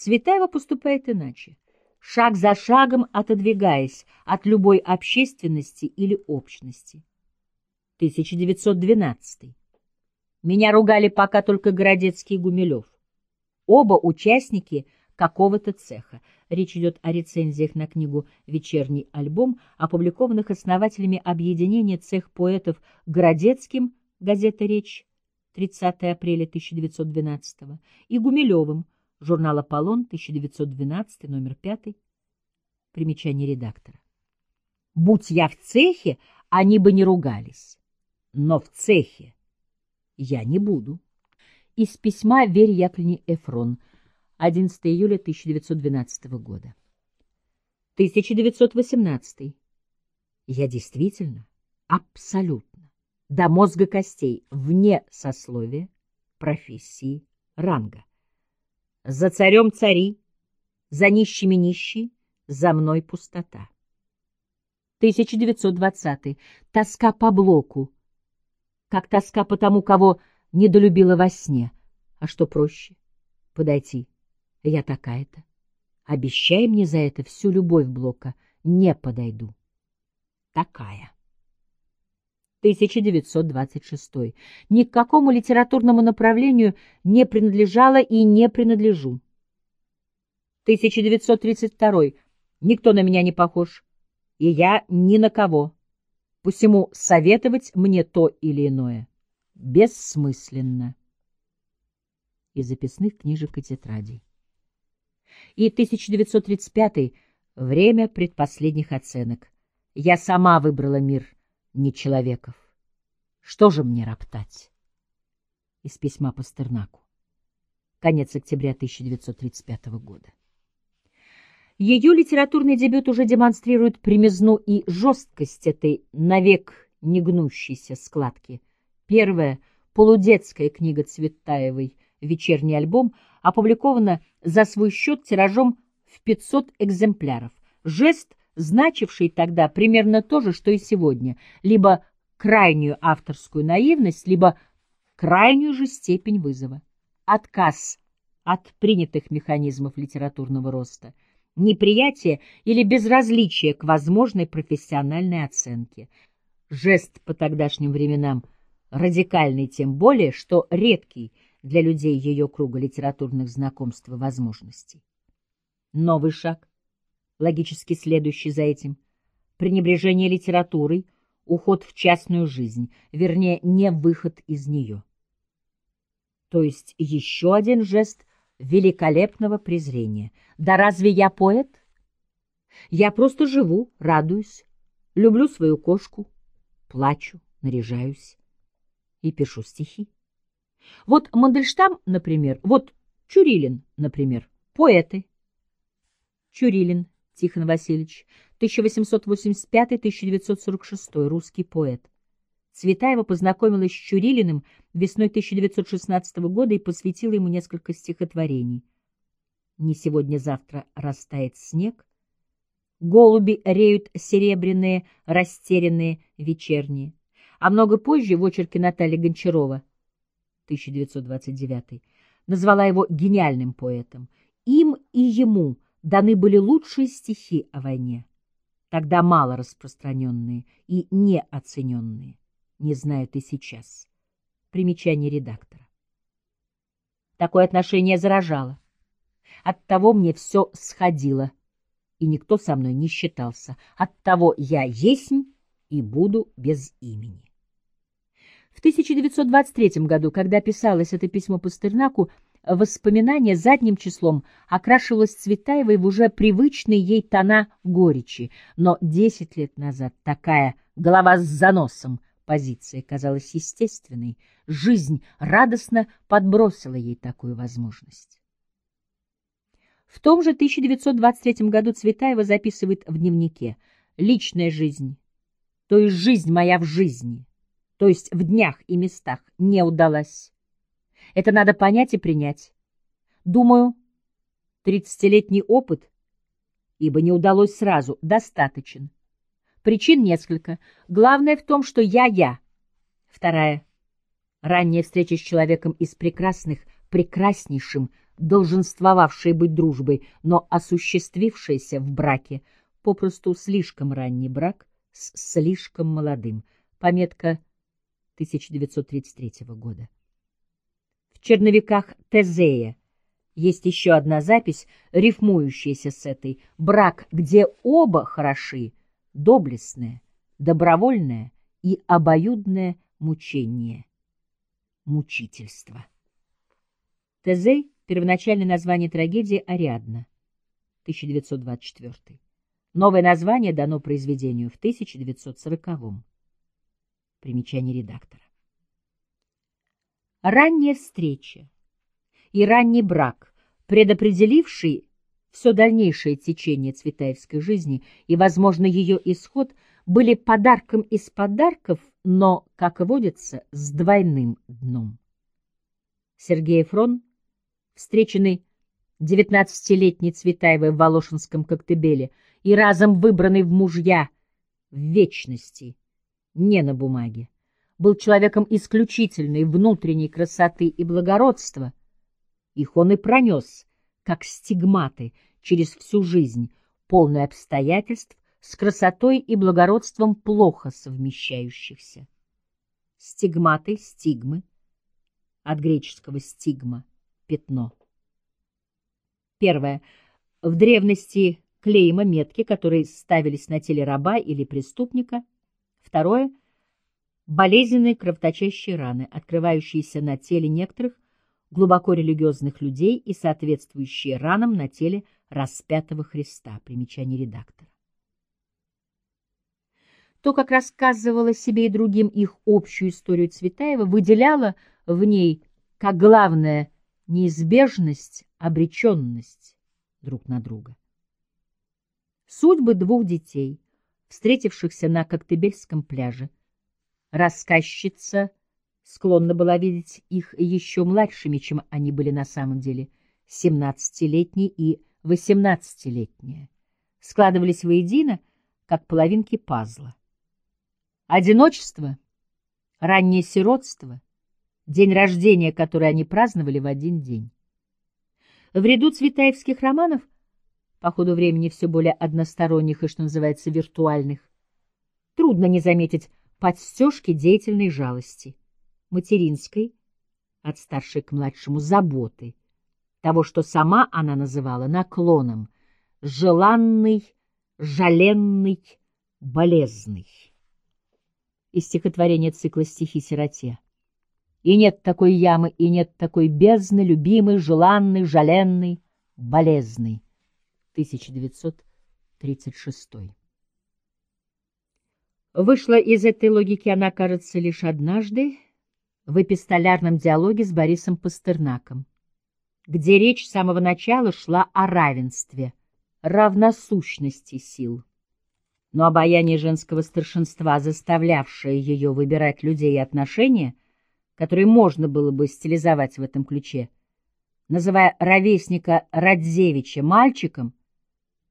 Цветаева поступает иначе, шаг за шагом отодвигаясь от любой общественности или общности. 1912. Меня ругали пока только Городецкий и Гумилев. Оба участники какого-то цеха. Речь идет о рецензиях на книгу «Вечерний альбом», опубликованных основателями объединения цех поэтов Городецким, газета «Речь», 30 апреля 1912, и Гумилевым, журнал «Аполлон», 1912, номер 5, примечание редактора. Будь я в цехе, они бы не ругались. Но в цехе я не буду. Из письма Вере Яковлевне Эфрон, 11 июля 1912 года. 1918. Я действительно, абсолютно, до мозга костей, вне сословия, профессии, ранга. За царем цари, за нищими нищие, за мной пустота. 1920. Тоска по блоку. Как тоска по тому, кого недолюбила во сне. А что проще? Подойти. Я такая-то. Обещай мне за это всю любовь блока. Не подойду. Такая. 1926. Ни к какому литературному направлению не принадлежала и не принадлежу. 1932. Никто на меня не похож, и я ни на кого. Посему советовать мне то или иное бессмысленно. Из записных книжек и тетрадей. И 1935. Время предпоследних оценок. Я сама выбрала мир — не человеков. Что же мне роптать? Из письма Пастернаку. Конец октября 1935 года. Ее литературный дебют уже демонстрирует примизну и жесткость этой навек негнущейся складки. Первая полудетская книга Цветаевой «Вечерний альбом» опубликована за свой счет тиражом в 500 экземпляров. Жест значивший тогда примерно то же, что и сегодня, либо крайнюю авторскую наивность, либо крайнюю же степень вызова. Отказ от принятых механизмов литературного роста, неприятие или безразличие к возможной профессиональной оценке. Жест по тогдашним временам радикальный тем более, что редкий для людей ее круга литературных знакомств и возможностей. Новый шаг логически следующий за этим. Пренебрежение литературой, уход в частную жизнь, вернее, не выход из нее. То есть еще один жест великолепного презрения. Да разве я поэт? Я просто живу, радуюсь, люблю свою кошку, плачу, наряжаюсь и пишу стихи. Вот Мандельштам, например, вот Чурилин, например, поэты. Чурилин Тихон Васильевич, 1885-1946, русский поэт. Цветаева познакомилась с Чурилиным весной 1916 года и посвятила ему несколько стихотворений. «Не сегодня-завтра растает снег», «Голуби реют серебряные, растерянные, вечерние», а много позже в очерке Натальи Гончарова, 1929, назвала его гениальным поэтом. Им и ему – даны были лучшие стихи о войне, тогда мало распространенные и неоцененные, не знают и сейчас. Примечание редактора. Такое отношение заражало. Оттого мне все сходило, и никто со мной не считался. Оттого я есть и буду без имени. В 1923 году, когда писалось это письмо Пастернаку, воспоминание задним числом окрашивалось Цветаевой в уже привычные ей тона горечи, но десять лет назад такая голова с заносом позиция казалась естественной, жизнь радостно подбросила ей такую возможность. В том же 1923 году Цветаева записывает в дневнике «Личная жизнь, то есть жизнь моя в жизни, то есть в днях и местах, не удалась». Это надо понять и принять. Думаю, тридцатилетний опыт, ибо не удалось сразу, достаточен. Причин несколько. Главное в том, что я я. Вторая. Ранняя встреча с человеком из прекрасных, прекраснейшим долженствовавшей быть дружбой, но осуществившейся в браке, попросту слишком ранний брак с слишком молодым. Пометка 1933 года. Черновиках Тезея есть еще одна запись, рифмующаяся с этой. Брак, где оба хороши, доблестное, добровольное и обоюдное мучение. Мучительство. Тезей — первоначальное название трагедии «Ариадна», 1924. Новое название дано произведению в 1940-м. Примечание редактора. Ранняя встреча и ранний брак, предопределивший все дальнейшее течение цветаевской жизни и, возможно, ее исход, были подарком из подарков, но, как и водится, с двойным дном. Сергей Фрон, встреченный девятнадцатилетней Цветаевой в Волошинском Коктебеле и разом выбранный в мужья в вечности, не на бумаге, был человеком исключительной внутренней красоты и благородства. Их он и пронес, как стигматы, через всю жизнь, полную обстоятельств, с красотой и благородством плохо совмещающихся. Стигматы, стигмы, от греческого стигма — пятно. Первое. В древности клейма метки, которые ставились на теле раба или преступника. Второе — болезненные кровоточащие раны, открывающиеся на теле некоторых глубоко религиозных людей и соответствующие ранам на теле распятого Христа. Примечание редактора. То, как рассказывала себе и другим их общую историю Цветаева, выделяло в ней как главное неизбежность, обреченность друг на друга. Судьбы двух детей, встретившихся на Коктебельском пляже, Рассказчица склонна была видеть их еще младшими, чем они были на самом деле, семнадцатилетние и восемнадцатилетние, складывались воедино, как половинки пазла. Одиночество, раннее сиротство, день рождения, который они праздновали в один день. В ряду цветаевских романов, по ходу времени все более односторонних и, что называется, виртуальных, трудно не заметить подстежки деятельной жалости, материнской, от старшей к младшему, заботы, того, что сама она называла наклоном, желанный, жаленный, болезный. Из стихотворения цикла «Стихи сироте». И нет такой ямы, и нет такой бездны, любимый, желанный, жаленный, болезный. 1936 Вышла из этой логики она, кажется, лишь однажды в эпистолярном диалоге с Борисом Пастернаком, где речь с самого начала шла о равенстве, равносущности сил. Но обаяние женского старшинства, заставлявшее ее выбирать людей и отношения, которые можно было бы стилизовать в этом ключе, называя ровесника Радзевича мальчиком,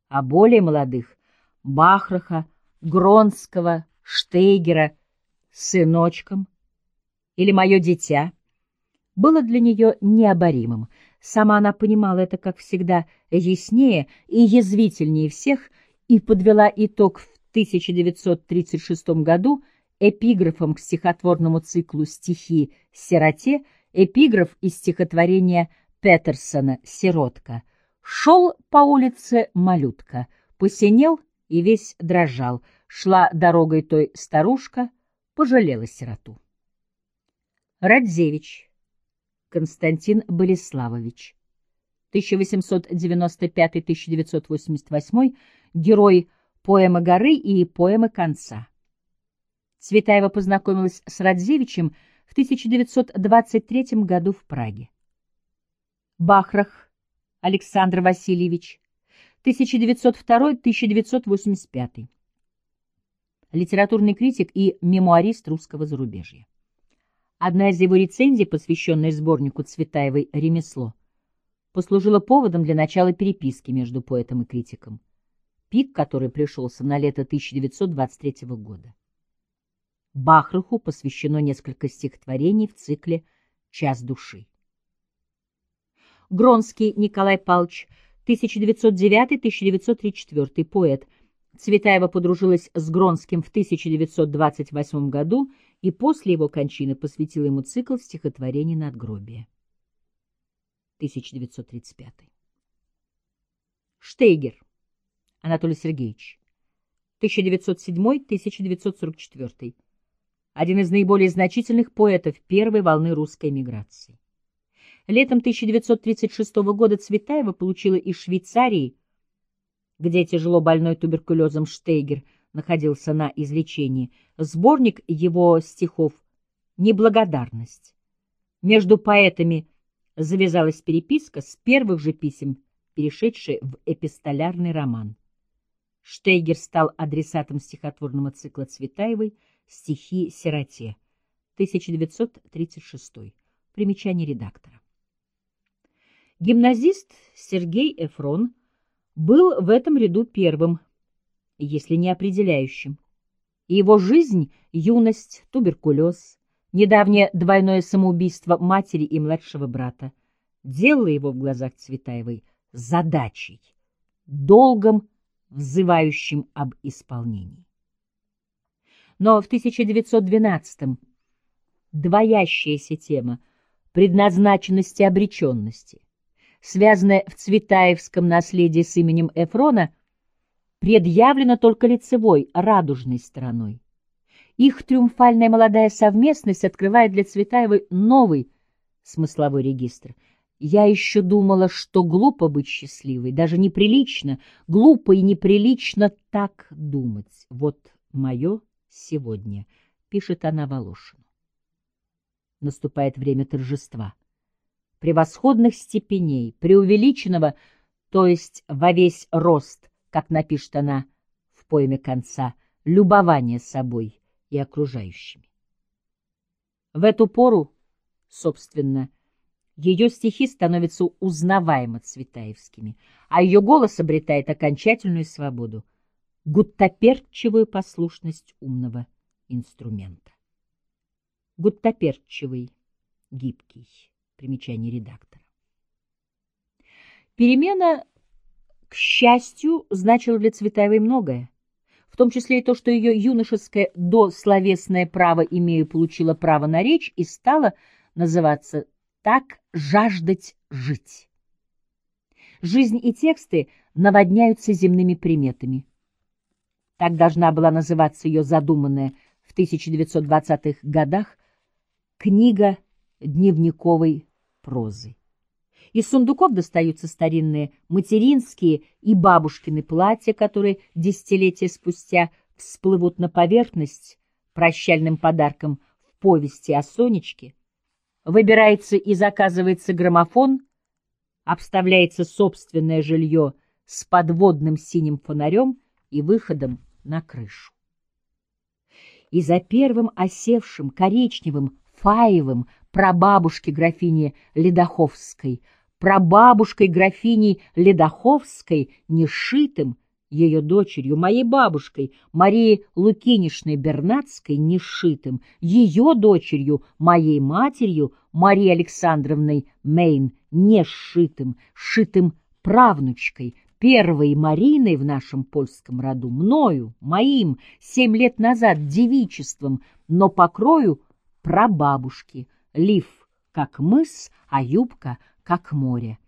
а более молодых — Бахраха, Гронского, Штейгера сыночком или мое дитя было для нее необоримым. Сама она понимала это, как всегда, яснее и язвительнее всех и подвела итог в 1936 году эпиграфом к стихотворному циклу «Стихи сироте» эпиграф из стихотворения Петерсона «Сиротка». Шел по улице малютка, посинел и весь дрожал — Шла дорогой той старушка, пожалела сироту. Радзевич Константин Болеславович 1895-1988, герой поэмы «Горы» и поэмы «Конца». Цветаева познакомилась с Радзевичем в 1923 году в Праге. Бахрах Александр Васильевич 1902-1985 литературный критик и мемуарист русского зарубежья. Одна из его рецензий, посвященная сборнику Цветаевой «Ремесло», послужила поводом для начала переписки между поэтом и критиком, пик который пришелся на лето 1923 года. Бахруху посвящено несколько стихотворений в цикле «Час души». Гронский Николай Павлович, 1909-1934, поэт. Цветаева подружилась с Гронским в 1928 году и после его кончины посвятила ему цикл стихотворений «Надгробие». 1935. Штейгер Анатолий Сергеевич, 1907-1944, один из наиболее значительных поэтов первой волны русской эмиграции. Летом 1936 года Цветаева получила из Швейцарии, где тяжело больной туберкулезом Штейгер находился на излечении, сборник его стихов «Неблагодарность». Между поэтами завязалась переписка с первых же писем, перешедшая в эпистолярный роман. Штейгер стал адресатом стихотворного цикла Цветаевой «Стихи сироте» 1936. Примечание редактора. Гимназист Сергей Эфрон был в этом ряду первым, если не определяющим. Его жизнь, юность, туберкулез, недавнее двойное самоубийство матери и младшего брата делало его в глазах Цветаевой задачей, долгом, взывающим об исполнении. Но в 1912-м двоящаяся тема предназначенности обреченности связанное в Цветаевском наследии с именем Эфрона, предъявлено только лицевой, радужной стороной. Их триумфальная молодая совместность открывает для Цветаевой новый смысловой регистр. Я еще думала, что глупо быть счастливой, даже неприлично, глупо и неприлично так думать. Вот мое сегодня, пишет она Волошину. Наступает время торжества превосходных степеней, преувеличенного, то есть во весь рост, как напишет она в поэме конца, любования собой и окружающими. В эту пору, собственно, ее стихи становятся узнаваемо цветаевскими, а ее голос обретает окончательную свободу, гуттаперчивую послушность умного инструмента. Гуттаперчивый, гибкий. Примечание редактора. Перемена, к счастью, значила для Цветаевой многое, в том числе и то, что ее юношеское дословесное право «имею» получило право на речь и стало называться «так жаждать жить». Жизнь и тексты наводняются земными приметами. Так должна была называться ее задуманная в 1920-х годах книга дневниковой прозы. Из сундуков достаются старинные материнские и бабушкины платья, которые десятилетия спустя всплывут на поверхность прощальным подарком в повести о Сонечке. Выбирается и заказывается граммофон, обставляется собственное жилье с подводным синим фонарем и выходом на крышу. И за первым осевшим коричневым фаевым прабабушки графини Ледоховской, прабабушкой графини Ледоховской, нешитым, ее дочерью, моей бабушкой, Марией Лукинишной Бернацкой, нешитым, ее дочерью, моей матерью, Марией Александровной Мейн, нешитым, шитым правнучкой, первой Мариной в нашем польском роду, мною, моим, семь лет назад девичеством, но покрою прабабушки — Лиф как мыс, а юбка как море.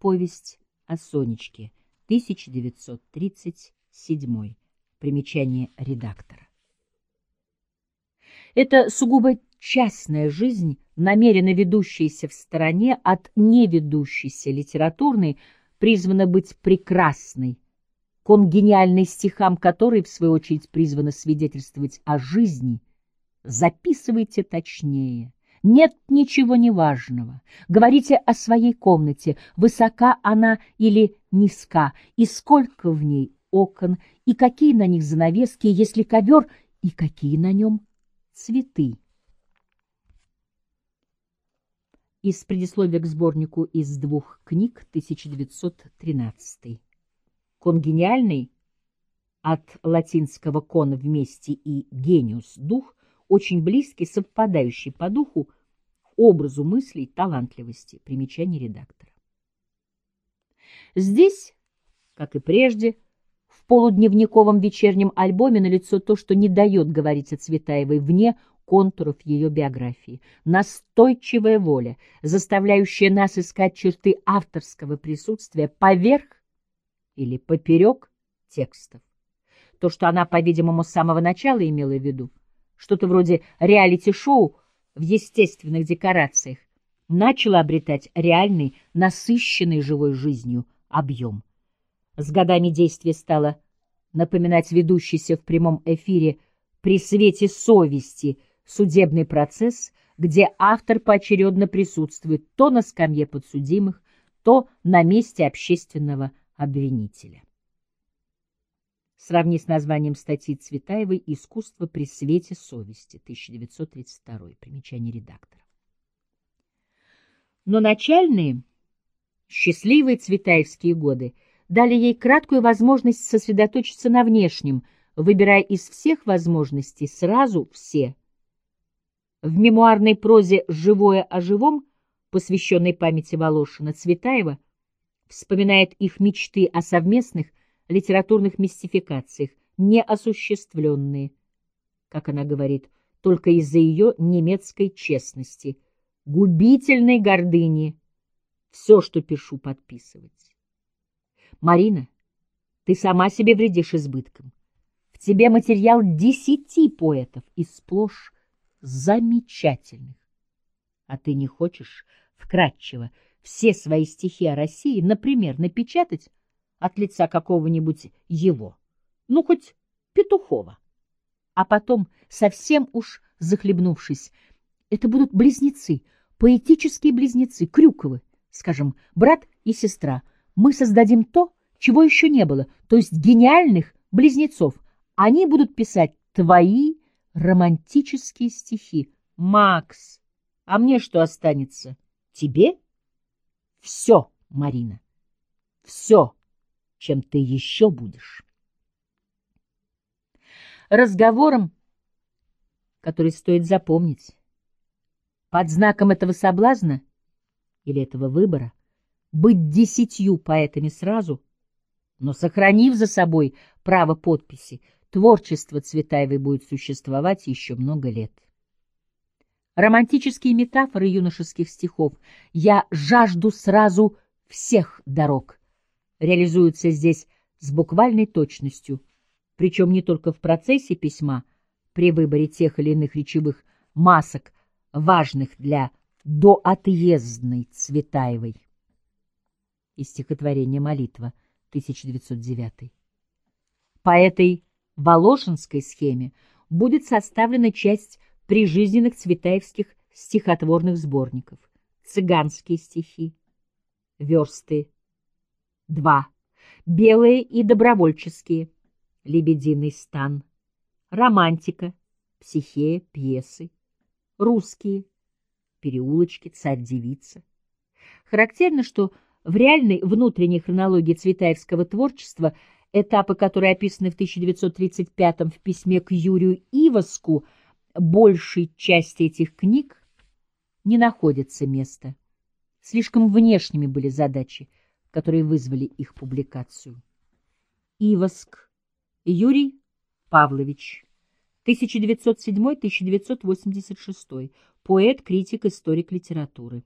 Повесть о Сонечке, 1937. Примечание редактора. Это сугубо частная жизнь, намеренно ведущаяся в стороне от неведущейся литературной, призвана быть прекрасной, конгениальной стихам которой, в свою очередь, призвана свидетельствовать о жизни. Записывайте точнее, нет ничего неважного. Говорите о своей комнате, высока она или низка, и сколько в ней окон, и какие на них занавески, если ковер, и какие на нем цветы. Из предисловия к сборнику из двух книг 1913. Конгениальный от латинского «кон» вместе и «гениус» — дух, очень близкий, совпадающий по духу, образу мыслей, талантливости. Примечание редактора. Здесь, как и прежде, в полудневниковом вечернем альбоме налицо то, что не дает говорить о Цветаевой вне контуров ее биографии. Настойчивая воля, заставляющая нас искать черты авторского присутствия поверх или поперек текстов. То, что она, по-видимому, с самого начала имела в виду, что-то вроде реалити-шоу в естественных декорациях, начало обретать реальный, насыщенный живой жизнью объем. С годами действие стало напоминать ведущийся в прямом эфире при свете совести судебный процесс, где автор поочередно присутствует то на скамье подсудимых, то на месте общественного обвинителя. Сравни с названием статьи Цветаевой «Искусство при свете совести», 1932, примечание редактора. Но начальные, счастливые цветаевские годы дали ей краткую возможность сосредоточиться на внешнем, выбирая из всех возможностей сразу все. В мемуарной прозе «Живое о живом», посвященной памяти Волошина, Цветаева вспоминает их мечты о совместных литературных мистификациях, неосуществленные, как она говорит, только из-за ее немецкой честности, губительной гордыни, все, что пишу, подписывать. Марина, ты сама себе вредишь избытком. В тебе материал десяти поэтов и сплошь замечательных. А ты не хочешь вкратчиво все свои стихи о России, например, напечатать от лица какого-нибудь его, ну, хоть Петухова. А потом, совсем уж захлебнувшись, это будут близнецы, поэтические близнецы, Крюковы, скажем, брат и сестра. Мы создадим то, чего еще не было, то есть гениальных близнецов. Они будут писать твои романтические стихи. Макс, а мне что останется? Тебе? Все, Марина, все, чем ты еще будешь. Разговором, который стоит запомнить, под знаком этого соблазна или этого выбора, быть десятью поэтами сразу, но сохранив за собой право подписи, творчество Цветаевой будет существовать еще много лет. Романтические метафоры юношеских стихов «Я жажду сразу всех дорог» реализуются здесь с буквальной точностью, причем не только в процессе письма, при выборе тех или иных речевых масок, важных для доотъездной Цветаевой. Из стихотворения «Молитва» 1909. По этой Волошинской схеме будет составлена часть прижизненных цветаевских стихотворных сборников. Цыганские стихи, версты, два, белые и добровольческие, лебединый стан, романтика, психея, пьесы, русские, переулочки, царь-девица. Характерно, что в реальной внутренней хронологии цветаевского творчества этапы, которые описаны в 1935 в письме к Юрию Иваску, большей части этих книг не находится места. Слишком внешними были задачи, которые вызвали их публикацию. Иваск Юрий Павлович 1907-1986, поэт, критик, историк литературы.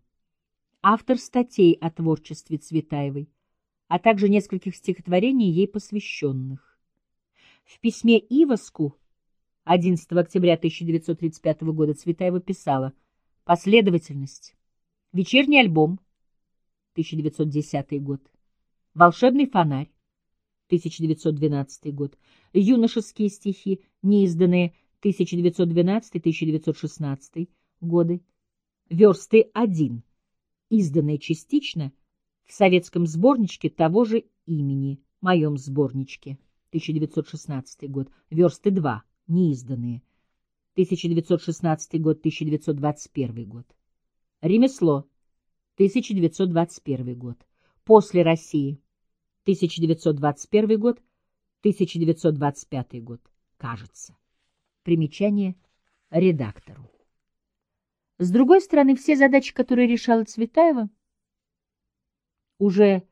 Автор статей о творчестве Цветаевой, а также нескольких стихотворений, ей посвященных. В письме Иваску 11 октября 1935 года Цветаева писала «Последовательность. Вечерний альбом. 1910 год. Волшебный фонарь. 1912 год. Юношеские стихи, неизданные 1912-1916 годы. Версты 1, изданные частично в советском сборничке того же имени, моем сборничке, 1916 год. Версты 2, неизданные, 1916 год, 1921 год. Ремесло, 1921 год. После России, 1921 год, 1925 год, кажется. Примечание редактору. С другой стороны, все задачи, которые решала Цветаева, уже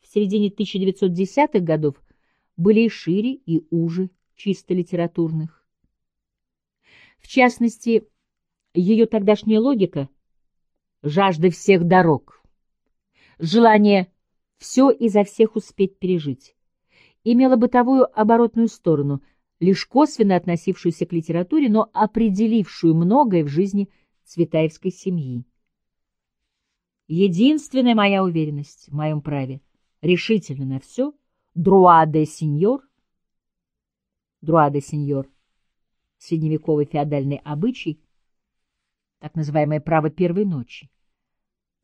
в середине 1910-х годов были и шире, и уже чисто литературных. В частности, ее тогдашняя логика — жажда всех дорог, желание все изо всех успеть пережить, имела бытовую оборотную сторону, лишь косвенно относившуюся к литературе, но определившую многое в жизни Цветаевской семьи. Единственная моя уверенность в моем праве решительно на все — друа де сеньор, друа де сеньор, средневековый феодальный обычай, так называемое право первой ночи,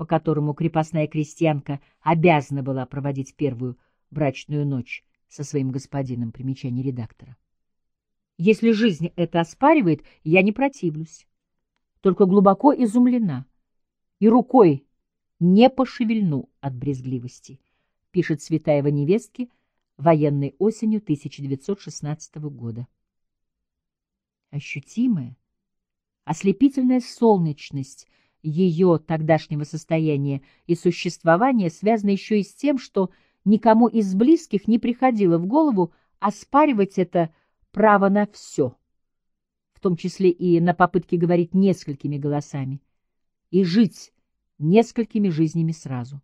по которому крепостная крестьянка обязана была проводить первую брачную ночь со своим господином, примечание редактора. Если жизнь это оспаривает, я не противлюсь, только глубоко изумлена и рукой не пошевельну от брезгливости, пишет Светаева невестке военной осенью 1916 года. Ощутимая, ослепительная солнечность ее тогдашнего состояния и существования связана еще и с тем, что никому из близких не приходило в голову оспаривать это право на все, в том числе и на попытки говорить несколькими голосами, и жить несколькими жизнями сразу.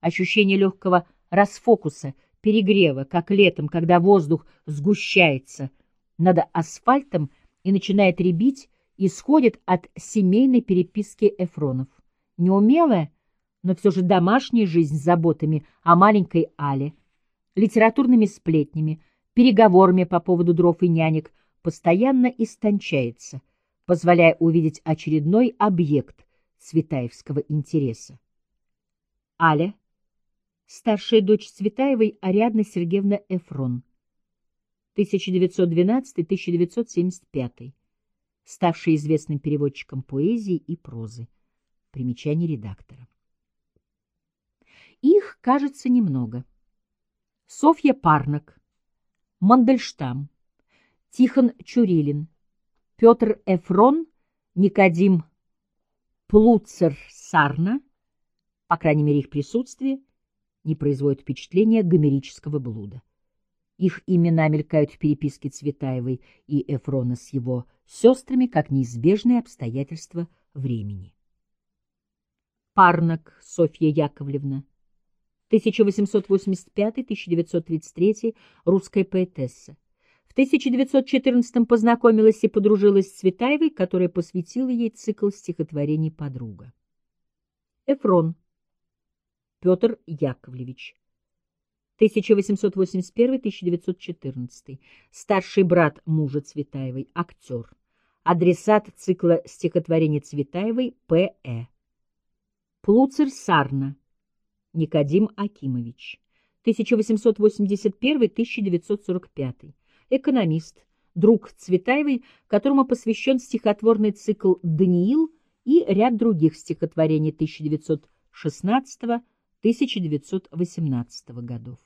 Ощущение легкого расфокуса, перегрева, как летом, когда воздух сгущается над асфальтом и начинает рябить, исходит от семейной переписки Эфронов. Неумелая, но все же домашняя жизнь с заботами о маленькой Але, литературными сплетнями, переговорами по поводу дров и нянек постоянно истончается, позволяя увидеть очередной объект Цветаевского интереса. Аля, старшая дочь Цветаевой Ариадна Сергеевна Эфрон, 1912-1975, ставшая известным переводчиком поэзии и прозы. Примечание редактора. Их, кажется, немного. Софья Парнак, Мандельштам, Тихон Чурилин, Петр Эфрон, Никодим Плуцер Сарна, по крайней мере их присутствие, не производит впечатления гомерического блуда. Их имена мелькают в переписке Цветаевой и Эфрона с его сестрами как неизбежные обстоятельства времени. Парнак Софья Яковлевна, 1885-1933, русская поэтесса. В 1914 познакомилась и подружилась с Цветаевой, которая посвятила ей цикл стихотворений «Подруга». Эфрон Петр Яковлевич 1881-1914, старший брат мужа Цветаевой, актер, адресат цикла стихотворений Цветаевой П.Э. Плуцер Сарна. Никодим Акимович, 1881-1945, экономист, друг Цветаевой, которому посвящен стихотворный цикл «Даниил» и ряд других стихотворений 1916-1918 годов.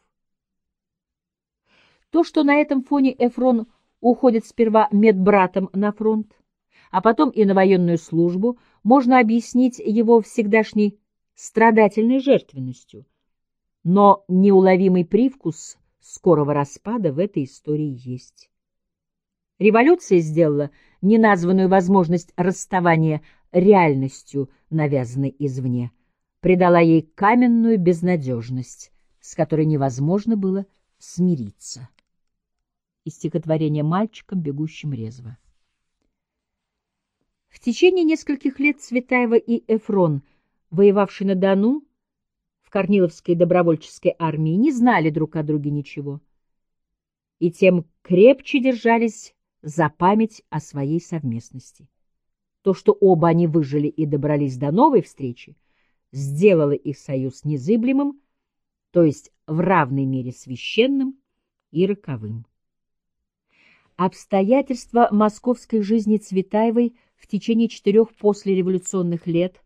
То, что на этом фоне Эфрон уходит сперва медбратом на фронт, а потом и на военную службу, можно объяснить его всегдашней страдательной жертвенностью. Но неуловимый привкус скорого распада в этой истории есть. Революция сделала неназванную возможность расставания реальностью, навязанной извне, придала ей каменную безнадежность, с которой невозможно было смириться. Из стихотворения «Мальчиком, бегущим резво». В течение нескольких лет Цветаева и Эфрон, воевавшие на Дону, в Корниловской добровольческой армии, не знали друг о друге ничего. И тем крепче держались за память о своей совместности. То, что оба они выжили и добрались до новой встречи, сделало их союз незыблемым, то есть в равной мере священным и роковым. Обстоятельства московской жизни Цветаевой в течение четырех послереволюционных лет,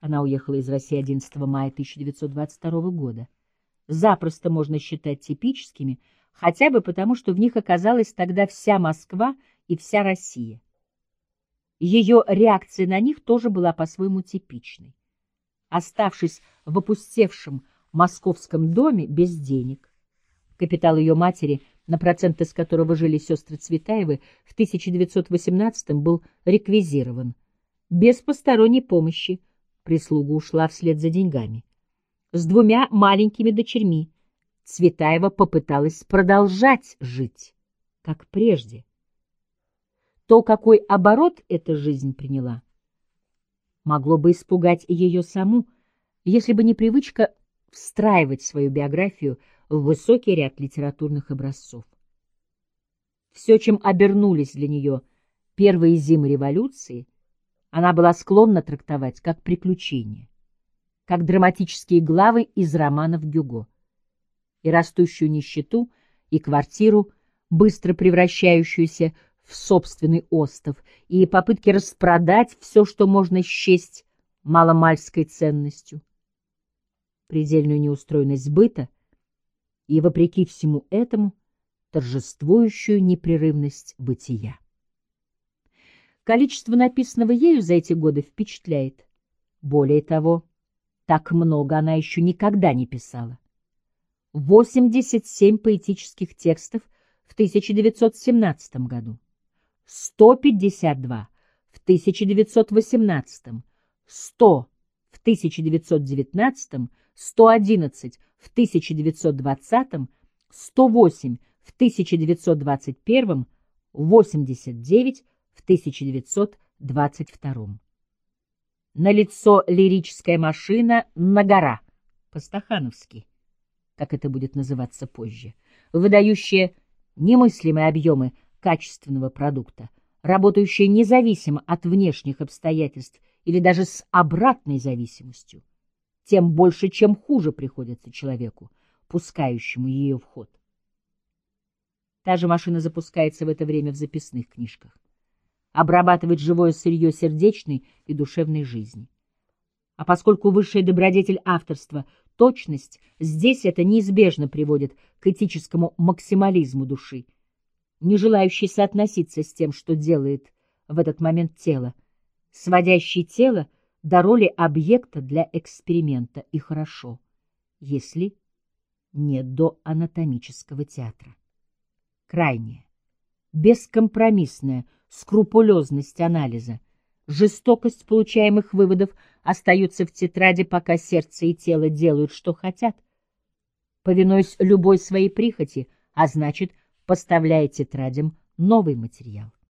она уехала из России 11 мая 1922 года, запросто можно считать типическими, хотя бы потому, что в них оказалась тогда вся Москва и вся Россия. Ее реакция на них тоже была по-своему типичной. Оставшись в опустевшем, московском доме без денег. Капитал ее матери, на проценты с которого жили сестры Цветаевы, в 1918 был реквизирован. Без посторонней помощи прислуга ушла вслед за деньгами. С двумя маленькими дочерьми Цветаева попыталась продолжать жить, как прежде. То, какой оборот эта жизнь приняла, могло бы испугать ее саму, если бы не привычка встраивать свою биографию в высокий ряд литературных образцов. Все, чем обернулись для нее первые зимы революции, она была склонна трактовать как приключения, как драматические главы из романов Гюго. И растущую нищету, и квартиру, быстро превращающуюся в собственный остов, и попытки распродать все, что можно счесть маломальской ценностью предельную неустроенность быта и, вопреки всему этому, торжествующую непрерывность бытия. Количество написанного ею за эти годы впечатляет. Более того, так много она еще никогда не писала. 87 поэтических текстов в 1917 году, 152 в 1918, 100 в 1919 111 в 1920, 108 в 1921, 89 в 1922. Налицо лирическая машина на гора, по-стахановски, как это будет называться позже, выдающая немыслимые объемы качественного продукта, работающая независимо от внешних обстоятельств или даже с обратной зависимостью тем больше, чем хуже приходится человеку, пускающему ее в ход. Та же машина запускается в это время в записных книжках. Обрабатывает живое сырье сердечной и душевной жизни. А поскольку высшая добродетель авторства — точность, здесь это неизбежно приводит к этическому максимализму души, не желающей соотноситься с тем, что делает в этот момент тело, сводящий тело — до роли объекта для эксперимента, и хорошо, если не до анатомического театра. Крайняя, бескомпромиссная скрупулезность анализа, жестокость получаемых выводов остаются в тетради, пока сердце и тело делают, что хотят, повинуясь любой своей прихоти, а значит, поставляя тетрадям новый материал.